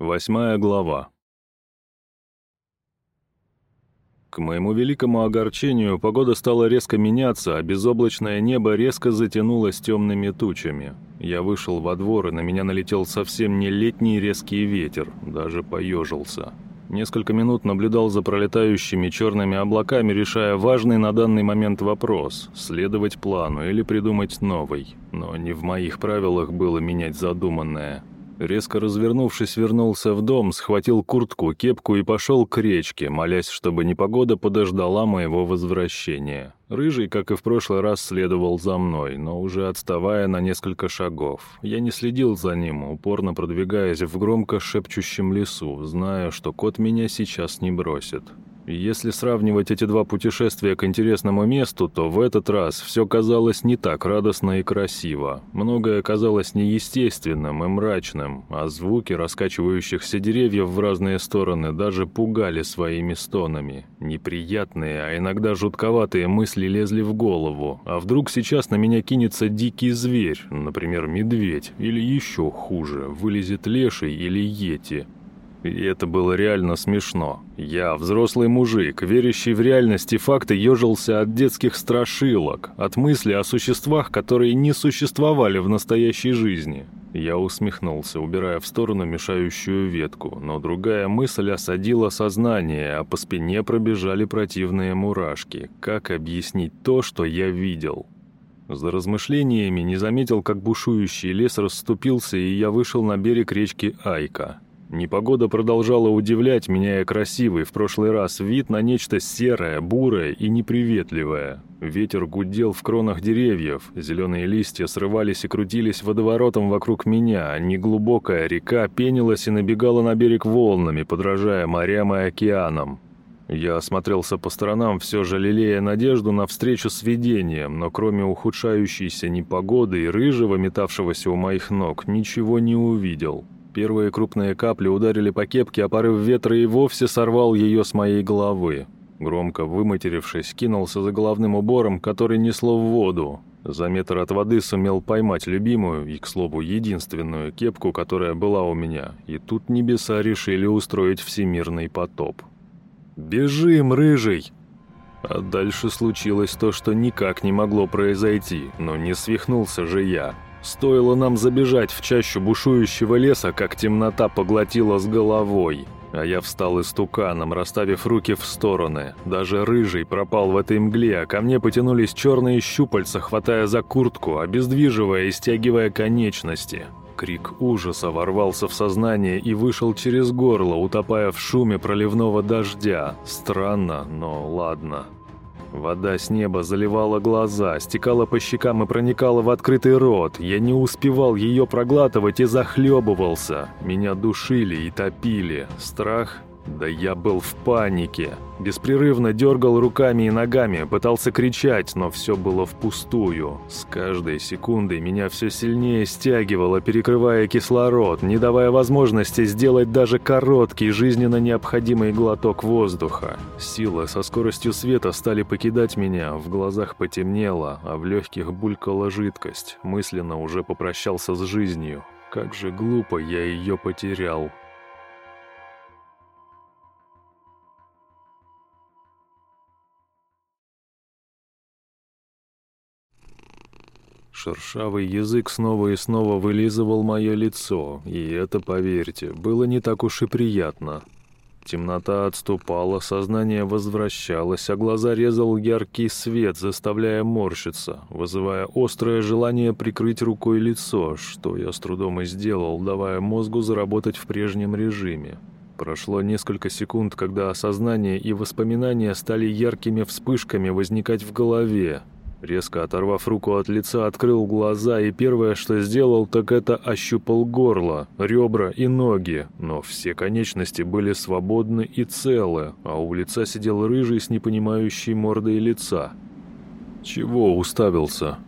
Восьмая глава. К моему великому огорчению погода стала резко меняться, а безоблачное небо резко затянулось темными тучами. Я вышел во двор, и на меня налетел совсем не летний резкий ветер, даже поежился. Несколько минут наблюдал за пролетающими черными облаками, решая важный на данный момент вопрос – следовать плану или придумать новый. Но не в моих правилах было менять задуманное – Резко развернувшись, вернулся в дом, схватил куртку, кепку и пошел к речке, молясь, чтобы непогода подождала моего возвращения. Рыжий, как и в прошлый раз, следовал за мной, но уже отставая на несколько шагов. Я не следил за ним, упорно продвигаясь в громко шепчущем лесу, зная, что кот меня сейчас не бросит. Если сравнивать эти два путешествия к интересному месту, то в этот раз все казалось не так радостно и красиво. Многое казалось неестественным и мрачным, а звуки раскачивающихся деревьев в разные стороны даже пугали своими стонами. Неприятные, а иногда жутковатые мысли лезли в голову. А вдруг сейчас на меня кинется дикий зверь, например, медведь, или еще хуже, вылезет леший или йети. И это было реально смешно. Я, взрослый мужик, верящий в реальность и факты, ежился от детских страшилок, от мысли о существах, которые не существовали в настоящей жизни. Я усмехнулся, убирая в сторону мешающую ветку, но другая мысль осадила сознание, а по спине пробежали противные мурашки. Как объяснить то, что я видел? За размышлениями не заметил, как бушующий лес расступился, и я вышел на берег речки Айка. Непогода продолжала удивлять, меняя красивый в прошлый раз вид на нечто серое, бурое и неприветливое. Ветер гудел в кронах деревьев, зеленые листья срывались и крутились водоворотом вокруг меня, а неглубокая река пенилась и набегала на берег волнами, подражая морям и океанам. Я осмотрелся по сторонам, все же лелея надежду на встречу с видением, но кроме ухудшающейся непогоды и рыжего, метавшегося у моих ног, ничего не увидел. Первые крупные капли ударили по кепке, а порыв ветра и вовсе сорвал ее с моей головы. Громко выматерившись, кинулся за головным убором, который несло в воду. За метр от воды сумел поймать любимую и, к слову, единственную кепку, которая была у меня. И тут небеса решили устроить всемирный потоп. «Бежим, рыжий!» А дальше случилось то, что никак не могло произойти, но не свихнулся же я. Стоило нам забежать в чащу бушующего леса, как темнота поглотила с головой. А я встал истуканом, расставив руки в стороны. Даже рыжий пропал в этой мгле, а ко мне потянулись черные щупальца, хватая за куртку, обездвиживая и стягивая конечности. Крик ужаса ворвался в сознание и вышел через горло, утопая в шуме проливного дождя. Странно, но ладно. Вода с неба заливала глаза, стекала по щекам и проникала в открытый рот. Я не успевал ее проглатывать и захлебывался. Меня душили и топили. Страх да я был в панике. Беспрерывно дергал руками и ногами, пытался кричать, но все было впустую. С каждой секундой меня все сильнее стягивало, перекрывая кислород, не давая возможности сделать даже короткий, жизненно необходимый глоток воздуха. Силы со скоростью света стали покидать меня, в глазах потемнело, а в легких булькала жидкость. Мысленно уже попрощался с жизнью. Как же глупо я ее потерял. Шершавый язык снова и снова вылизывал мое лицо, и это, поверьте, было не так уж и приятно. Темнота отступала, сознание возвращалось, а глаза резал яркий свет, заставляя морщиться, вызывая острое желание прикрыть рукой лицо, что я с трудом и сделал, давая мозгу заработать в прежнем режиме. Прошло несколько секунд, когда осознание и воспоминания стали яркими вспышками возникать в голове, Резко оторвав руку от лица, открыл глаза, и первое, что сделал, так это ощупал горло, ребра и ноги. Но все конечности были свободны и целы, а у лица сидел рыжий с непонимающей мордой лица. «Чего уставился?»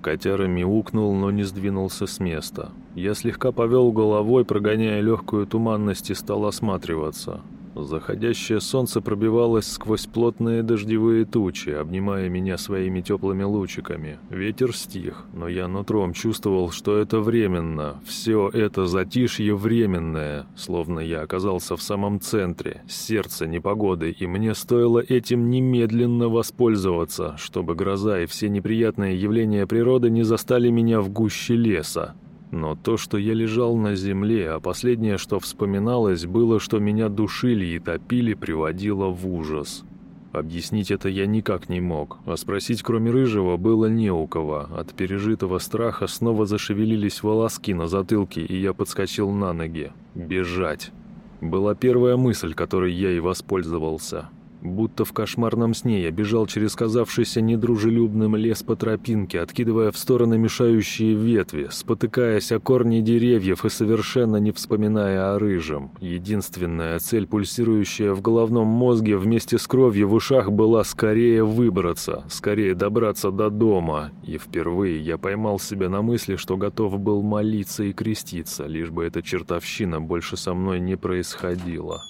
Котяра мяукнул, но не сдвинулся с места. Я слегка повел головой, прогоняя легкую туманность, и стал осматриваться. Заходящее солнце пробивалось сквозь плотные дождевые тучи, обнимая меня своими теплыми лучиками. Ветер стих, но я нутром чувствовал, что это временно. Все это затишье временное, словно я оказался в самом центре, сердце непогоды, и мне стоило этим немедленно воспользоваться, чтобы гроза и все неприятные явления природы не застали меня в гуще леса. Но то, что я лежал на земле, а последнее, что вспоминалось, было, что меня душили и топили, приводило в ужас. Объяснить это я никак не мог, а спросить кроме Рыжего было не у кого. От пережитого страха снова зашевелились волоски на затылке, и я подскочил на ноги. Бежать. Была первая мысль, которой я и воспользовался. Будто в кошмарном сне я бежал через казавшийся недружелюбным лес по тропинке, откидывая в стороны мешающие ветви, спотыкаясь о корни деревьев и совершенно не вспоминая о рыжем. Единственная цель, пульсирующая в головном мозге вместе с кровью в ушах, была скорее выбраться, скорее добраться до дома. И впервые я поймал себя на мысли, что готов был молиться и креститься, лишь бы эта чертовщина больше со мной не происходила.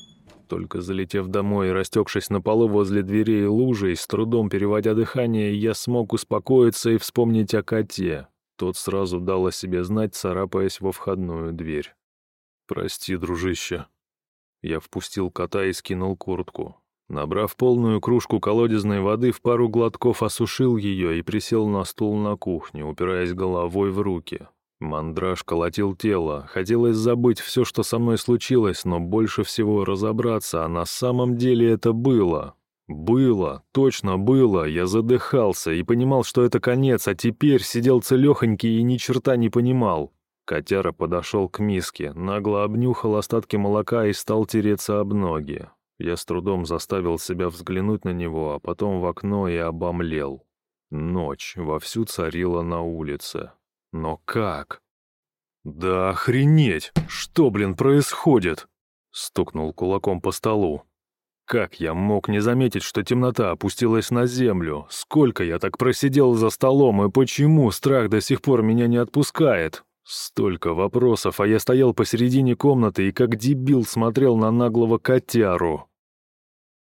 Только залетев домой и растекшись на полу возле дверей лужей, с трудом переводя дыхание, я смог успокоиться и вспомнить о коте. Тот сразу дал о себе знать, царапаясь во входную дверь. «Прости, дружище». Я впустил кота и скинул куртку. Набрав полную кружку колодезной воды, в пару глотков осушил ее и присел на стул на кухне, упираясь головой в руки. Мандраж колотил тело, хотелось забыть все, что со мной случилось, но больше всего разобраться, а на самом деле это было. Было, точно было, я задыхался и понимал, что это конец, а теперь сидел целехонький и ни черта не понимал. Котяра подошел к миске, нагло обнюхал остатки молока и стал тереться об ноги. Я с трудом заставил себя взглянуть на него, а потом в окно и обомлел. Ночь вовсю царила на улице. Но как? «Да охренеть! Что, блин, происходит?» Стукнул кулаком по столу. Как я мог не заметить, что темнота опустилась на землю? Сколько я так просидел за столом, и почему страх до сих пор меня не отпускает? Столько вопросов, а я стоял посередине комнаты и как дебил смотрел на наглого котяру.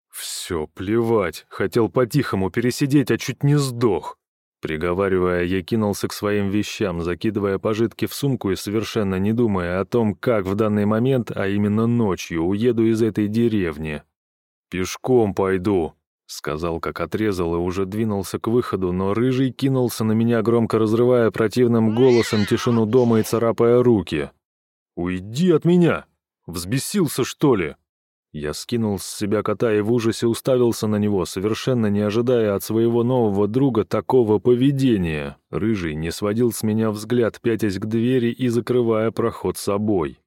Все, плевать, хотел по-тихому пересидеть, а чуть не сдох. Приговаривая, я кинулся к своим вещам, закидывая пожитки в сумку и совершенно не думая о том, как в данный момент, а именно ночью, уеду из этой деревни. «Пешком пойду», — сказал, как отрезал, и уже двинулся к выходу, но Рыжий кинулся на меня, громко разрывая противным голосом тишину дома и царапая руки. «Уйди от меня! Взбесился, что ли?» Я скинул с себя кота и в ужасе уставился на него, совершенно не ожидая от своего нового друга такого поведения. Рыжий не сводил с меня взгляд, пятясь к двери и закрывая проход собой.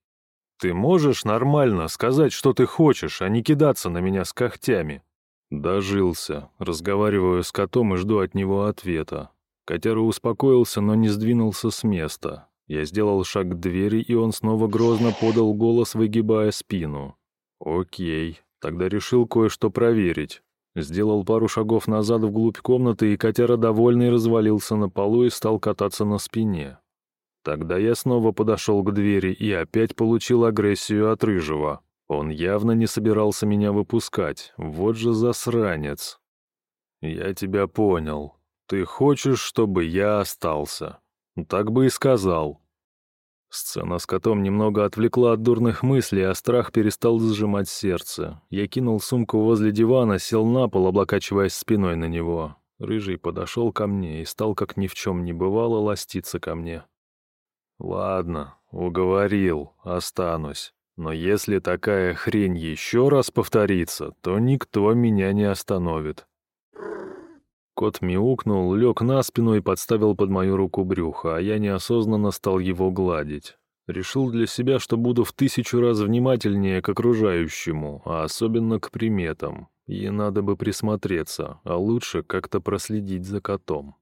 «Ты можешь нормально сказать, что ты хочешь, а не кидаться на меня с когтями?» Дожился. Разговариваю с котом и жду от него ответа. Котяра успокоился, но не сдвинулся с места. Я сделал шаг к двери, и он снова грозно подал голос, выгибая спину. Окей, тогда решил кое-что проверить. Сделал пару шагов назад вглубь комнаты, и котяра довольный развалился на полу и стал кататься на спине. Тогда я снова подошел к двери и опять получил агрессию от Рыжего. Он явно не собирался меня выпускать. Вот же засранец. «Я тебя понял. Ты хочешь, чтобы я остался?» «Так бы и сказал. Сцена с котом немного отвлекла от дурных мыслей, а страх перестал сжимать сердце. Я кинул сумку возле дивана, сел на пол, облокачиваясь спиной на него. Рыжий подошел ко мне и стал, как ни в чем не бывало, ластиться ко мне. «Ладно, уговорил, останусь. Но если такая хрень еще раз повторится, то никто меня не остановит». Кот мяукнул, лег на спину и подставил под мою руку брюхо, а я неосознанно стал его гладить. Решил для себя, что буду в тысячу раз внимательнее к окружающему, а особенно к приметам. И надо бы присмотреться, а лучше как-то проследить за котом.